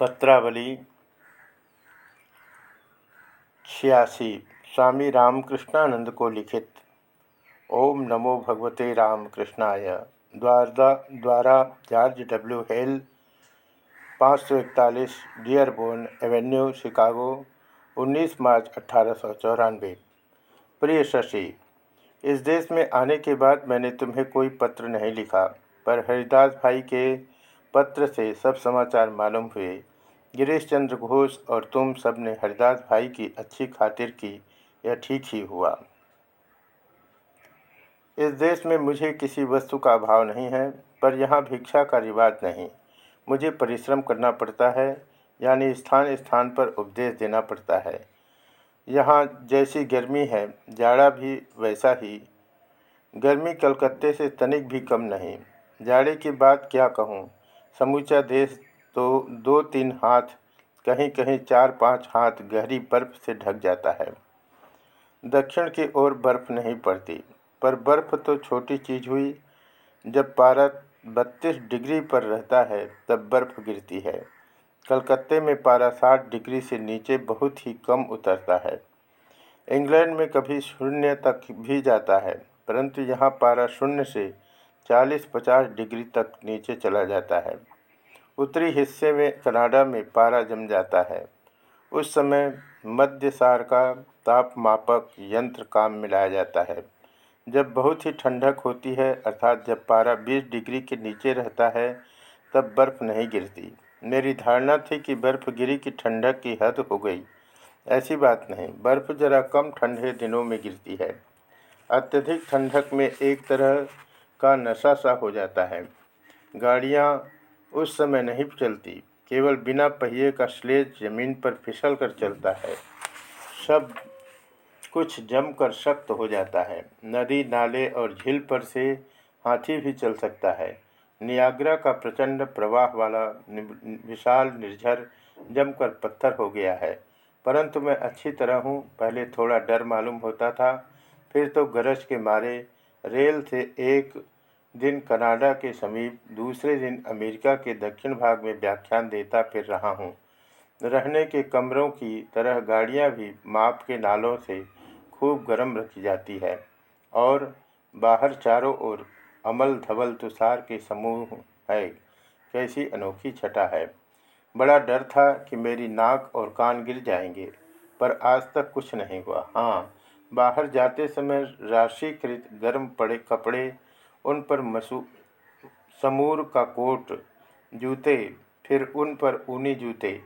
पत्रावली छियासी, स्वामी रामकृष्णानंद को लिखित। ओम नमो भगवते रामकृष्णाय। द्वारा द्वारा, जॉर्ज डब्ल्यू हेल, पाँच सौ इकतालीस, डियरबोर्न एवेन्यू, शिकागो 19 मार्च अठारह प्रिय शशि, इस देश में आने के बाद मैंने तुम्हें कोई पत्र नहीं लिखा, पर हरिदास भाई के पत्र से सब समाचार मालूम हुए। गिरीश चंद्र घोष और तुम सबने हरिदास भाई की अच्छी खातिर की, यह ठीक ही हुआ। इस देश में मुझे किसी वस्तु का अभाव नहीं है, पर यहाँ भिक्षा का रिवाज नहीं। मुझे परिश्रम करना पड़ता है, यानी स्थान स्थान पर उपदेश देना पड़ता है। यहाँ जैसी गर्मी है, जाड़ा भी वैसा ही। गर्मी कलकत्ते से तनिक भी कम नहीं। जाड़े की बात क्या कहूँ? समूचा देश तो दो तीन हाथ, कहीं कहीं चार पाँच हाथ गहरी बर्फ़ से ढक जाता है। दक्षिण की ओर बर्फ़ नहीं पड़ती, पर बर्फ़ तो छोटी चीज़ हुई। जब पारा बत्तीस डिग्री पर रहता है, तब बर्फ़ गिरती है। कलकत्ते में पारा साठ डिग्री से नीचे बहुत ही कम उतरता है। इंग्लैंड में कभी शून्य तक भी जाता है, परंतु यहाँ पारा शून्य से 40-50 डिग्री तक नीचे चला जाता है। उत्तरी हिस्से में कनाडा में पारा जम जाता है। उस समय मध्यसार का तापमापक यंत्र काम में लाया जाता है। जब बहुत ही ठंडक होती है, अर्थात जब पारा 20 डिग्री के नीचे रहता है, तब बर्फ़ नहीं गिरती। मेरी धारणा थी कि बर्फ़ गिरी की ठंडक की हद हो गई। ऐसी बात नहीं, बर्फ़ ज़रा कम ठंडे दिनों में गिरती है। अत्यधिक ठंडक में एक तरह का नशा सा हो जाता है। गाड़ियाँ उस समय नहीं चलती, केवल बिना पहिए का स्लेज ज़मीन पर फिसल कर चलता है। सब कुछ जमकर सख्त हो जाता है। नदी, नाले और झील पर से हाथी भी चल सकता है। नियाग्रा का प्रचंड प्रवाह वाला विशाल निर्झर जमकर पत्थर हो गया है। परंतु मैं अच्छी तरह हूँ, पहले थोड़ा डर मालूम होता था, फिर तो गरज के मारे रेल से एक दिन कनाडा के समीप, दूसरे दिन अमेरिका के दक्षिण भाग में व्याख्यान देता फिर रहा हूँ। रहने के कमरों की तरह गाड़ियाँ भी माप के नालों से खूब गर्म रखी जाती है और बाहर चारों ओर अमल धवल तुषार के समूह है। कैसी अनोखी छटा है। बड़ा डर था कि मेरी नाक और कान गिर जाएँगे, पर आज तक कुछ नहीं हुआ। हाँ बाहर जाते समय राशिकृत गर्म पड़े कपड़े उन पर मसू, समूर का कोट जूते, फिर उन पर ऊनी जूते।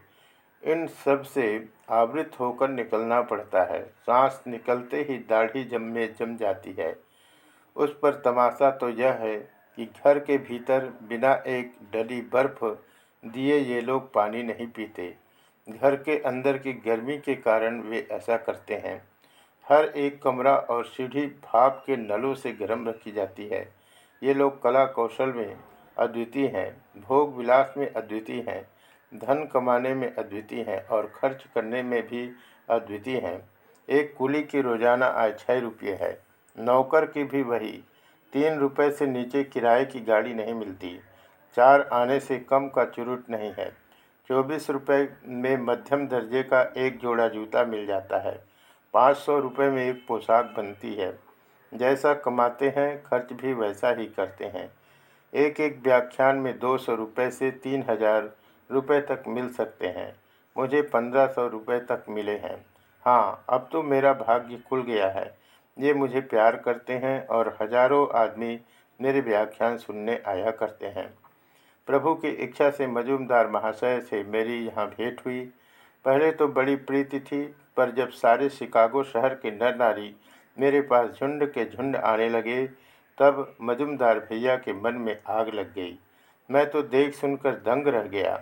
इन सबसे आवृत होकर निकलना पड़ता है। सांस निकलते ही दाढ़ी जम में जम जाती है। उस पर तमाशा तो यह है कि घर के भीतर बिना एक डली बर्फ़ दिए ये लोग पानी नहीं पीते। घर के अंदर की गर्मी के कारण वे ऐसा करते हैं। हर एक कमरा और सीढ़ी भाप के नलों से गर्म रखी जाती है। ये लोग कला कौशल में अद्वितीय हैं, भोग विलास में अद्वितीय हैं, धन कमाने में अद्वितीय हैं और खर्च करने में भी अद्वितीय हैं। एक कुली की रोज़ाना आय छः रुपये है। नौकर की भी वही। तीन रुपये से नीचे किराए की गाड़ी नहीं मिलती। चार आने से कम का चुरुट नहीं है। चौबीस रुपये में मध्यम दर्जे का एक जोड़ा जूता मिल जाता है। पाँच सौ रुपये में एक पोशाक बनती है। जैसा कमाते हैं, खर्च भी वैसा ही करते हैं। एक एक व्याख्यान में दो सौ रुपये से तीन हज़ार रुपये तक मिल सकते हैं। मुझे पंद्रह सौ रुपये तक मिले हैं। हाँ अब तो मेरा भाग्य खुल गया है। ये मुझे प्यार करते हैं और हज़ारों आदमी मेरे व्याख्यान सुनने आया करते हैं। प्रभु की इच्छा से मजूमदार महाशय से मेरी यहाँ भेंट हुई। पहले तो बड़ी प्रीति थी, पर जब सारे शिकागो शहर के नर नारी मेरे पास झुंड के झुंड आने लगे। तब मजुमदार भैया के मन में आग लग गई। मैं तो देख सुनकर दंग रह गया।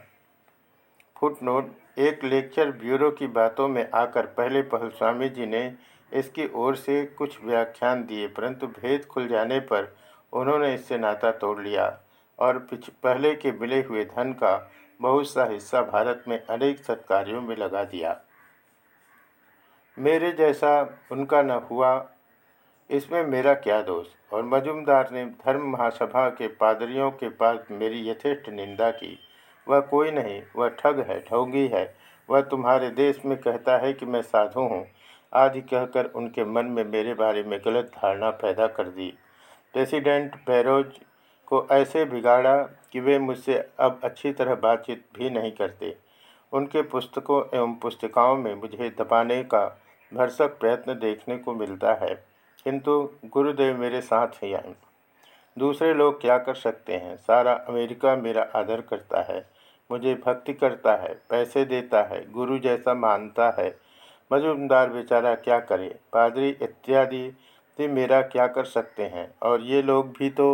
फुटनोट, एक लेक्चर ब्यूरो की बातों में आकर पहले पहल स्वामी जी ने इसकी ओर से कुछ व्याख्यान दिए, परंतु भेद खुल जाने पर उन्होंने इससे नाता तोड़ लिया और पहले के मिले हुए धन का बहुत सा हिस्सा भारत में अनेक सत्कार्यों में लगा दिया। मेरे जैसा उनका न हुआ, इसमें मेरा क्या दोष? और मजुमदार ने धर्म महासभा के पादरियों के पास मेरी यथेष्ट निंदा की। वह कोई नहीं, वह ठग है ढोंगी है। वह तुम्हारे देश में कहता है कि मैं साधु हूँ। आदि कहकर उनके मन में मेरे बारे में गलत धारणा पैदा कर दी। प्रेसिडेंट पैरोज को ऐसे बिगाड़ा कि वे मुझसे अब अच्छी तरह बातचीत भी नहीं करते। उनके पुस्तकों एवं पुस्तिकाओं में मुझे दबाने का भरसक प्रयत्न देखने को मिलता है, किंतु गुरुदेव मेरे साथ ही आए। दूसरे लोग क्या कर सकते हैं? सारा अमेरिका मेरा आदर करता है, मुझे भक्ति करता है, पैसे देता है, गुरु जैसा मानता है। मजुमदार बेचारा क्या करे? पादरी इत्यादि भी मेरा क्या कर सकते हैं? और ये लोग भी तो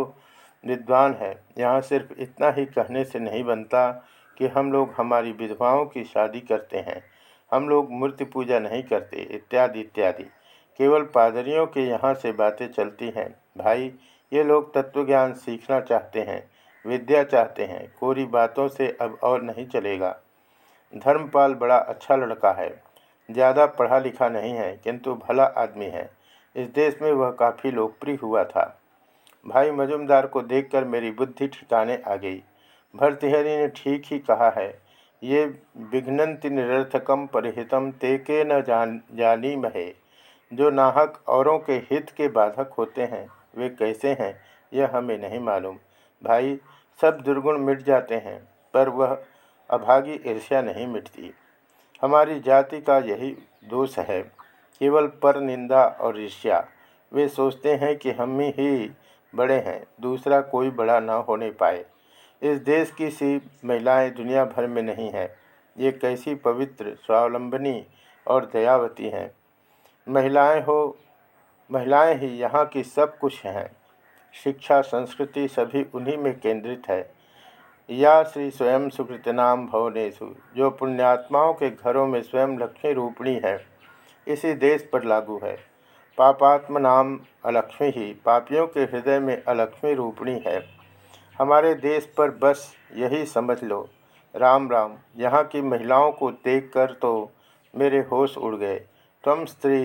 विद्वान हैं। यहाँ सिर्फ़ इतना ही कहने से नहीं बनता कि हम लोग हमारी विधवाओं की शादी करते हैं। हम लोग मूर्ति पूजा नहीं करते, इत्यादि इत्यादि। केवल पादरियों के यहाँ से बातें चलती हैं। भाई, ये लोग तत्वज्ञान सीखना चाहते हैं, विद्या चाहते हैं, कोरी बातों से अब और नहीं चलेगा। धर्मपाल बड़ा अच्छा लड़का है। ज़्यादा पढ़ा लिखा नहीं है, किंतु भला आदमी है। इस देश में वह काफ़ी लोकप्रिय हुआ था। भाई, मजुमदार को देखकर मेरी बुद्धि ठिकाने आ गई। भरतिहरी ने ठीक ही कहा है ये विघ्नति निरर्थकम परिहितम ते के न जान जानी महे जो नाहक औरों के हित के बाधक होते हैं, वे कैसे हैं, यह हमें नहीं मालूम। भाई, सब दुर्गुण मिट जाते हैं, पर वह अभागी ईर्ष्या नहीं मिटती। हमारी जाति का यही दोष है, केवल पर निंदा और ईर्ष्या। वे सोचते हैं कि हम ही बड़े हैं, दूसरा कोई बड़ा ना होने पाए। इस देश की सी महिलाएँ दुनिया भर में नहीं हैं। ये कैसी पवित्र, स्वावलंबनी और दयावती हैं। महिलाएँ हो, महिलाएँ ही यहाँ की सब कुछ हैं। शिक्षा, संस्कृति सभी उन्हीं में केंद्रित है। या श्री स्वयं सुकृतनाम भवनेशु जो पुण्यात्माओं के घरों में स्वयं लक्ष्मी रूपणी है, इसी देश पर लागू है। पापात्म नाम अलक्ष्मी ही, पापियों के हृदय में अलक्ष्मी रूपणी है। हमारे देश पर बस यही समझ लो। राम राम, यहाँ की महिलाओं को देखकर तो मेरे होश उड़ गए। तम स्त्री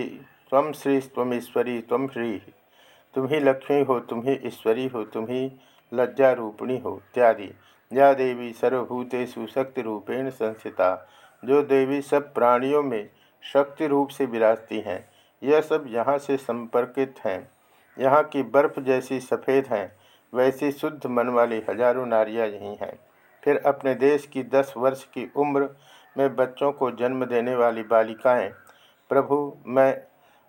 तम श्री तम ईश्वरी तम श्री। तुम ही लक्ष्मी हो, तुम ही ईश्वरी हो, तुम ही लज्जा रूपिणी हो, इत्यादि। या देवी सर्वभूतेषु शक्ति रूपेण संस्थिता। जो देवी सब प्राणियों में शक्ति रूप से विराजती हैं, यह सब यहाँ से संपर्कित हैं। यहाँ की बर्फ़ जैसी सफ़ेद हैं वैसी शुद्ध मन वाली हज़ारों नारियाँ यहीं हैं। फिर अपने देश की दस वर्ष की उम्र में बच्चों को जन्म देने वाली बालिकाएँ, प्रभु, मैं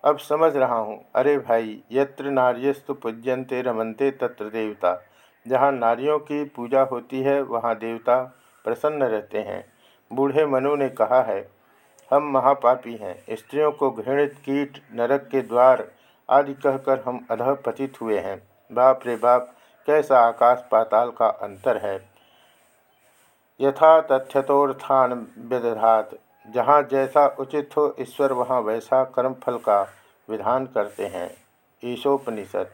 अब समझ रहा हूँ। अरे भाई, यत्र नार्यस्तु पूज्यंते रमनते तत्र देवता। जहाँ नारियों की पूजा होती है, वहाँ देवता प्रसन्न रहते हैं। बूढ़े मनु ने कहा है, हम महापापी हैं। स्त्रियों को घृणित कीट, नरक के द्वार आदि कहकर हम अधः पतित हुए हैं। बाप रे बाप कैसा आकाश पाताल का अंतर है? यथा तथ्यथोर्थान विदधात, जहाँ जैसा उचित हो ईश्वर, वहाँ वैसा कर्मफल का विधान करते हैं। ईशोपनिषद,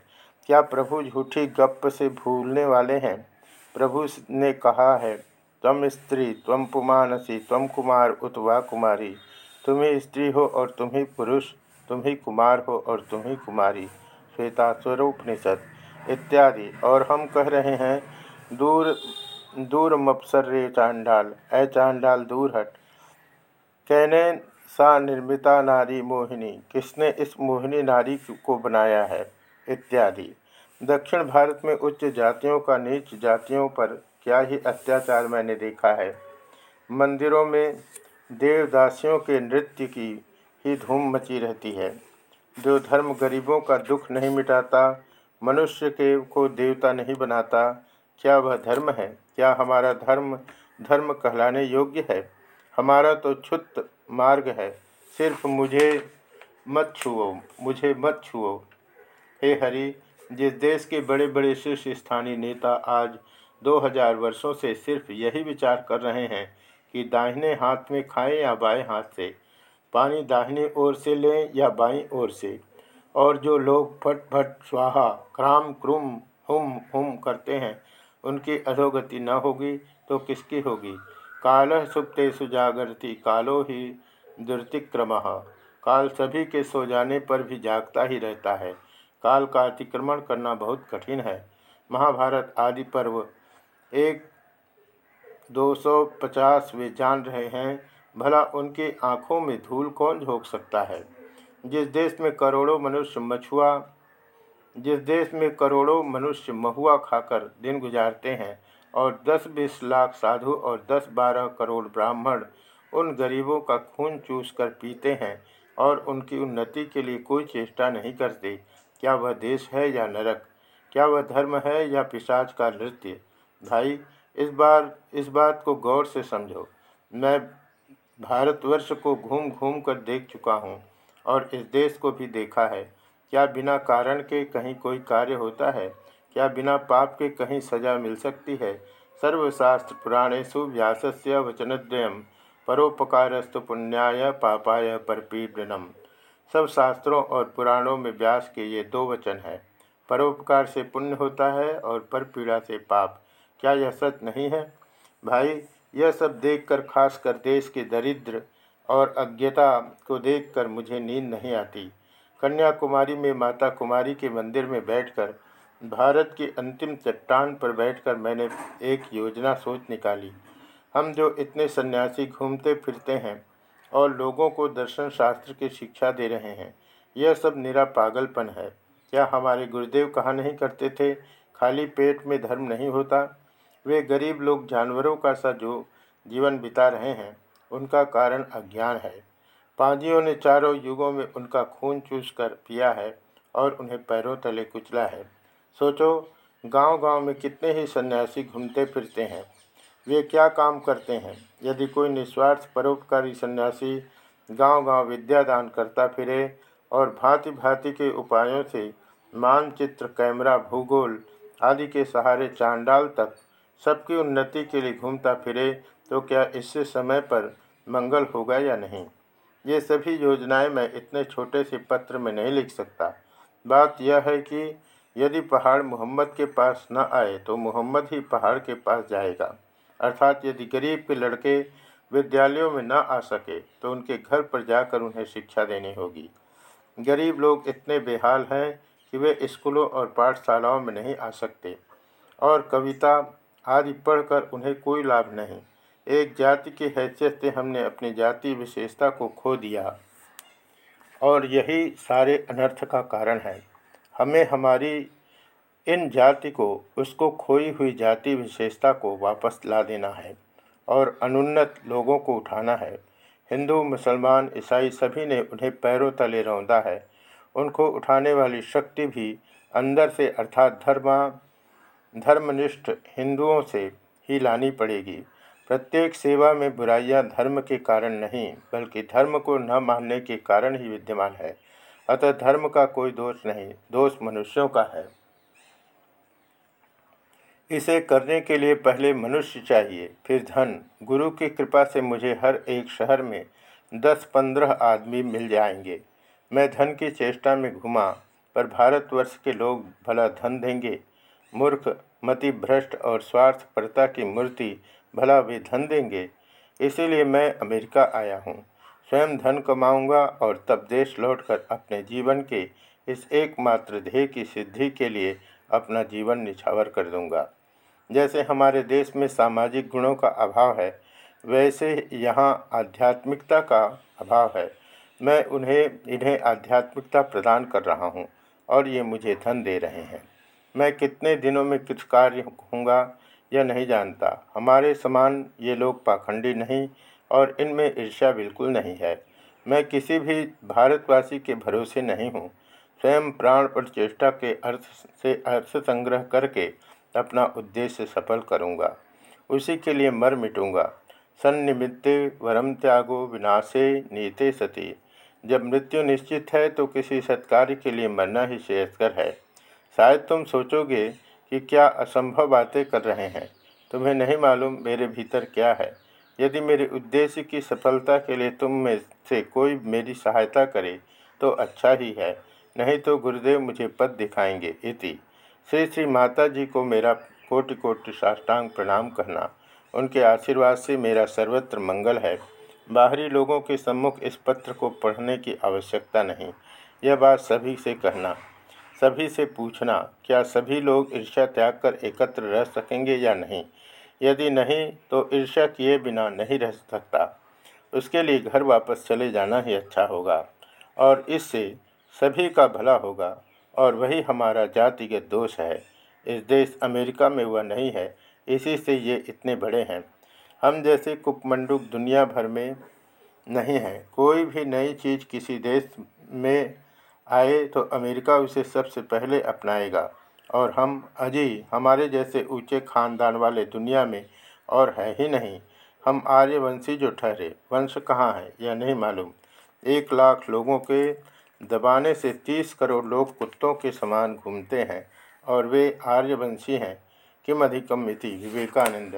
क्या प्रभु झूठी गप से भूलने वाले हैं? प्रभु ने कहा है तम स्त्री तम पुमानसी तम कुमार उतवा कुमारी। तुम ही स्त्री हो और तुम ही पुरुष, तुम ही कुमार हो और तुम ही कुमारी। श्वेता स्वरूपनिषद इत्यादि। और हम कह रहे हैं, दूर दूर मपसर रे चांडाल ए चांडाल दूर हट। कहने सा निर्मिता नारी मोहिनी, किसने इस मोहिनी नारी को बनाया है? इत्यादि। दक्षिण भारत में उच्च जातियों का नीच जातियों पर क्या ही अत्याचार मैंने देखा है? मंदिरों में देवदासियों के नृत्य की ही धूम मची रहती है। जो धर्म गरीबों का दुख नहीं मिटाता मनुष्य के को देवता नहीं बनाता। क्या वह धर्म है? क्या हमारा धर्म धर्म कहलाने योग्य है? हमारा तो क्षुत्त मार्ग है। सिर्फ़ मुझे मत छुओ, मुझे मत छुओ। हे हरि, जिस देश के बड़े बड़े शीर्ष स्थानीय नेता आज 2000 वर्षों से सिर्फ़ यही विचार कर रहे हैं कि दाहिने हाथ में खाएँ या बाएँ हाथ से, पानी दाहिनी ओर से लें या बाईं ओर से। और जो लोग फट फट स्वाहा, क्राम क्रुम, हुम हुम करते हैं, उनकी अधोगति न होगी तो किसकी होगी? काल सुप्तेषु सुजागृति कालो ही दुर्तिक्रम। काल सभी के सो जाने पर भी जागता ही रहता है। काल का अतिक्रमण करना बहुत कठिन है। महाभारत आदि पर्व। एक 250 वे जान रहे हैं, भला उनकी आँखों में धूल कौन झोंक सकता है? जिस देश में करोड़ों मनुष्य मछुआ, जिस देश में करोड़ों मनुष्य महुआ खाकर दिन गुजारते हैं और 10-20 लाख साधु और 10-12 करोड़ ब्राह्मण उन गरीबों का खून चूस कर पीते हैं और उनकी उन्नति के लिए कोई चेष्टा नहीं करते, क्या वह देश है या नरक? क्या वह धर्म है या पिशाच का नृत्य? भाई, इस बार, इस बात को गौर से समझो। मैं भारतवर्ष को घूम घूम कर देख चुका हूँ। और इस देश को भी देखा है। क्या बिना कारण के कहीं कोई कार्य होता है? क्या बिना पाप के कहीं सजा मिल सकती है? सर्वशास्त्र पुराणेशु व्यास से वचनद्वयम परोपकारस्तु पुण्याय पापाय परपीडनम। सब शास्त्रों और पुराणों में व्यास के ये दो वचन हैं। परोपकार से पुण्य होता है और पर पीड़ा से पाप। क्या यह सच नहीं है? भाई, यह सब देखकर खासकर देश के दरिद्र और अज्ञता को देखकर मुझे नींद नहीं आती। कन्याकुमारी में माता कुमारी के मंदिर में बैठकर, भारत की अंतिम चट्टान पर बैठकर मैंने एक योजना सोच निकाली। हम जो इतने सन्यासी घूमते फिरते हैं और लोगों को दर्शन शास्त्र की शिक्षा दे रहे हैं, यह सब निरा पागलपन है। क्या हमारे गुरुदेव कहा नहीं करते थे? खाली पेट में धर्म नहीं होता। वे गरीब लोग जानवरों का सा जो जीवन बिता रहे हैं। उनका कारण अज्ञान है। पांजियों ने चारों युगों में उनका खून चूस कर पिया है और उन्हें पैरों तले कुचला है। सोचो, गांव-गांव में कितने ही सन्यासी घूमते फिरते हैं। वे क्या काम करते हैं? यदि कोई निस्वार्थ परोपकारी सन्यासी गांव-गांव विद्यादान करता फिरे और भांति भांति के उपायों से मानचित्र, कैमरा, भूगोल आदि के सहारे चांडाल तक सबकी उन्नति के लिए घूमता फिरे तो क्या इससे समय पर मंगल होगा या नहीं? ये सभी योजनाएँ मैं इतने छोटे से पत्र में नहीं लिख सकता। बात यह है कि यदि पहाड़ मोहम्मद के पास न आए तो मोहम्मद ही पहाड़ के पास जाएगा। अर्थात यदि गरीब के लड़के विद्यालयों में न आ सके तो उनके घर पर जाकर उन्हें शिक्षा देनी होगी। गरीब लोग इतने बेहाल हैं कि वे स्कूलों और पाठशालाओं में नहीं आ सकते। और कविता आदि पढ़कर उन्हें कोई लाभ नहीं। एक जाति की हैसियत से हमने अपनी जाति विशेषता को खो दिया। और यही सारे अनर्थ का कारण है। हमें हमारी इन जाति को, उसको खोई हुई जाति विशेषता को वापस ला देना है और अनुन्नत लोगों को उठाना है। हिंदू, मुसलमान, ईसाई सभी ने उन्हें पैरों तले रौंदा है। उनको उठाने वाली शक्ति भी अंदर से अर्थात धर्मा, धर्मनिष्ठ हिंदुओं से ही लानी पड़ेगी। प्रत्येक सेवा में बुराइयाँ धर्म के कारण नहीं, बल्कि धर्म को न मानने के कारण ही विद्यमान है। अतः धर्म का कोई दोष नहीं, दोष मनुष्यों का है। इसे करने के लिए पहले मनुष्य चाहिए, फिर धन। गुरु की कृपा से मुझे हर एक शहर में दस पंद्रह आदमी मिल जाएँगे। मैं धन की चेष्टा में घुमा, पर भारतवर्ष के लोग भला धन देंगे। मूर्ख मति भ्रष्ट और स्वार्थपरता की मूर्ति भला वे धन देंगे। इसीलिए मैं अमेरिका आया हूँ। स्वयं धन कमाऊँगा और तब देश लौटकर अपने जीवन के इस एकमात्र ध्येय की सिद्धि के लिए अपना जीवन निछावर कर दूँगा। जैसे हमारे देश में सामाजिक गुणों का अभाव है, वैसे यहाँ आध्यात्मिकता का अभाव है। मैं उन्हें, इन्हें आध्यात्मिकता प्रदान कर रहा हूँ और ये मुझे धन दे रहे हैं। मैं कितने दिनों में कुछ कार्य होऊँगा यह नहीं जानता। हमारे समान ये लोग पाखंडी नहीं और इनमें ईर्ष्या बिल्कुल नहीं है। मैं किसी भी भारतवासी के भरोसे नहीं हूँ। स्वयं प्राण पर चेष्टा के अर्थ से अर्थ संग्रह करके अपना उद्देश्य सफल करूँगा। उसी के लिए मर मिटूँगा। सन्निमित्ते वरम त्यागो विनाशे नीते सती। जब मृत्यु निश्चित है तो किसी सत्कार्य के लिए मरना ही श्रेयस्कर है। शायद तुम सोचोगे कि क्या असंभव बातें कर रहे हैं। तुम्हें नहीं मालूम मेरे भीतर क्या है। यदि मेरे उद्देश्य की सफलता के लिए तुम में से कोई मेरी सहायता करे तो अच्छा ही है। नहीं तो गुरुदेव मुझे पद दिखाएँगे इति। श्री श्री माता जी को मेरा कोटि कोटि साष्टांग प्रणाम कहना। उनके आशीर्वाद से मेरा सर्वत्र मंगल है। बाहरी लोगों के सम्मुख इस पत्र को पढ़ने की आवश्यकता नहीं। यह बात सभी से कहना। सभी से पूछना, क्या सभी लोग ईर्ष्या त्याग कर एकत्र रह सकेंगे या नहीं? यदि नहीं तो ईर्ष्या किए बिना नहीं रह सकता। उसके लिए घर वापस चले जाना ही अच्छा होगा। और इससे सभी का भला होगा। और वही हमारा जातिगत दोष है। इस देश अमेरिका में वह नहीं है। इसी से ये इतने बड़े हैं। हम जैसे कुपमंडुक दुनिया भर में नहीं हैं। कोई भी नई चीज़ किसी देश में आए तो अमेरिका उसे सबसे पहले अपनाएगा। और हम अजय हमारे जैसे ऊँचे खानदान वाले दुनिया में और है ही नहीं। हम आर्यवंशी जो ठहरे, वंश कहाँ है, यह नहीं मालूम। एक लाख लोगों के दबाने से तीस करोड़ लोग कुत्तों के समान घूमते हैं, और वे आर्यवंशी हैं। किम अधिकम इति विवेकानंद।